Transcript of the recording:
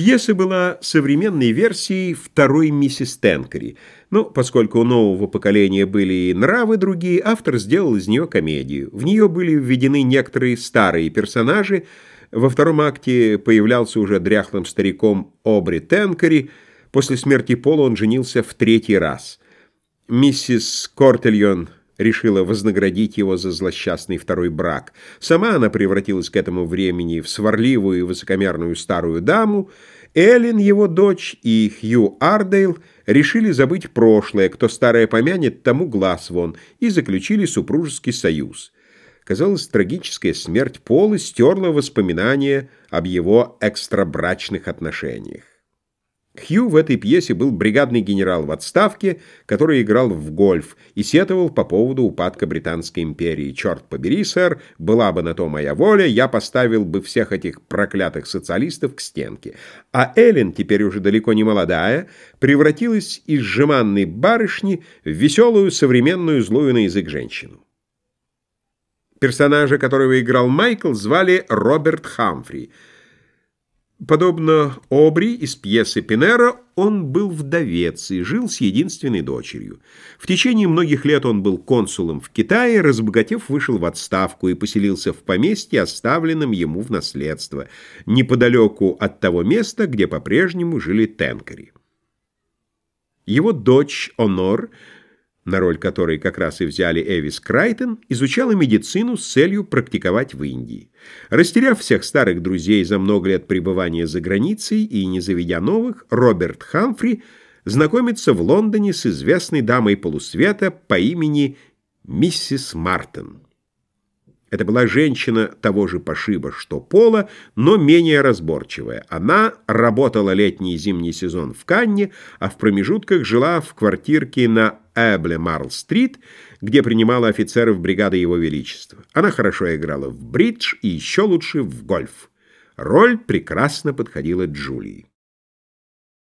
Пьеса была современной версией второй миссис Тенкери, но поскольку у нового поколения были и нравы другие, автор сделал из нее комедию. В нее были введены некоторые старые персонажи, во втором акте появлялся уже дряхлым стариком Обри Тенкери, после смерти Пола он женился в третий раз. Миссис Кортельон решила вознаградить его за злосчастный второй брак. Сама она превратилась к этому времени в сварливую и высокомерную старую даму. Эллен, его дочь, и Хью Ардейл решили забыть прошлое, кто старое помянет, тому глаз вон, и заключили супружеский союз. Казалось, трагическая смерть Пола стерла воспоминания об его экстрабрачных отношениях. Хью в этой пьесе был бригадный генерал в отставке, который играл в гольф и сетовал по поводу упадка Британской империи. «Черт побери, сэр, была бы на то моя воля, я поставил бы всех этих проклятых социалистов к стенке». А Эллен, теперь уже далеко не молодая, превратилась из жеманной барышни в веселую, современную, злую на язык женщину. Персонажа, которого играл Майкл, звали Роберт Хамфри – Подобно Обри из пьесы Пинера, он был вдовец и жил с единственной дочерью. В течение многих лет он был консулом в Китае, разбогатев, вышел в отставку и поселился в поместье, оставленном ему в наследство, неподалеку от того места, где по-прежнему жили Тенкери. Его дочь Онор – на роль которой как раз и взяли Эвис Крайтон, изучала медицину с целью практиковать в Индии. Растеряв всех старых друзей за много лет пребывания за границей и не заведя новых, Роберт Хамфри знакомится в Лондоне с известной дамой полусвета по имени миссис Мартин. Это была женщина того же пошиба, что Пола, но менее разборчивая. Она работала летний и зимний сезон в Канне, а в промежутках жила в квартирке на Эбле Марл-стрит, где принимала офицеров бригады Его Величества. Она хорошо играла в бридж и еще лучше в гольф. Роль прекрасно подходила Джулии.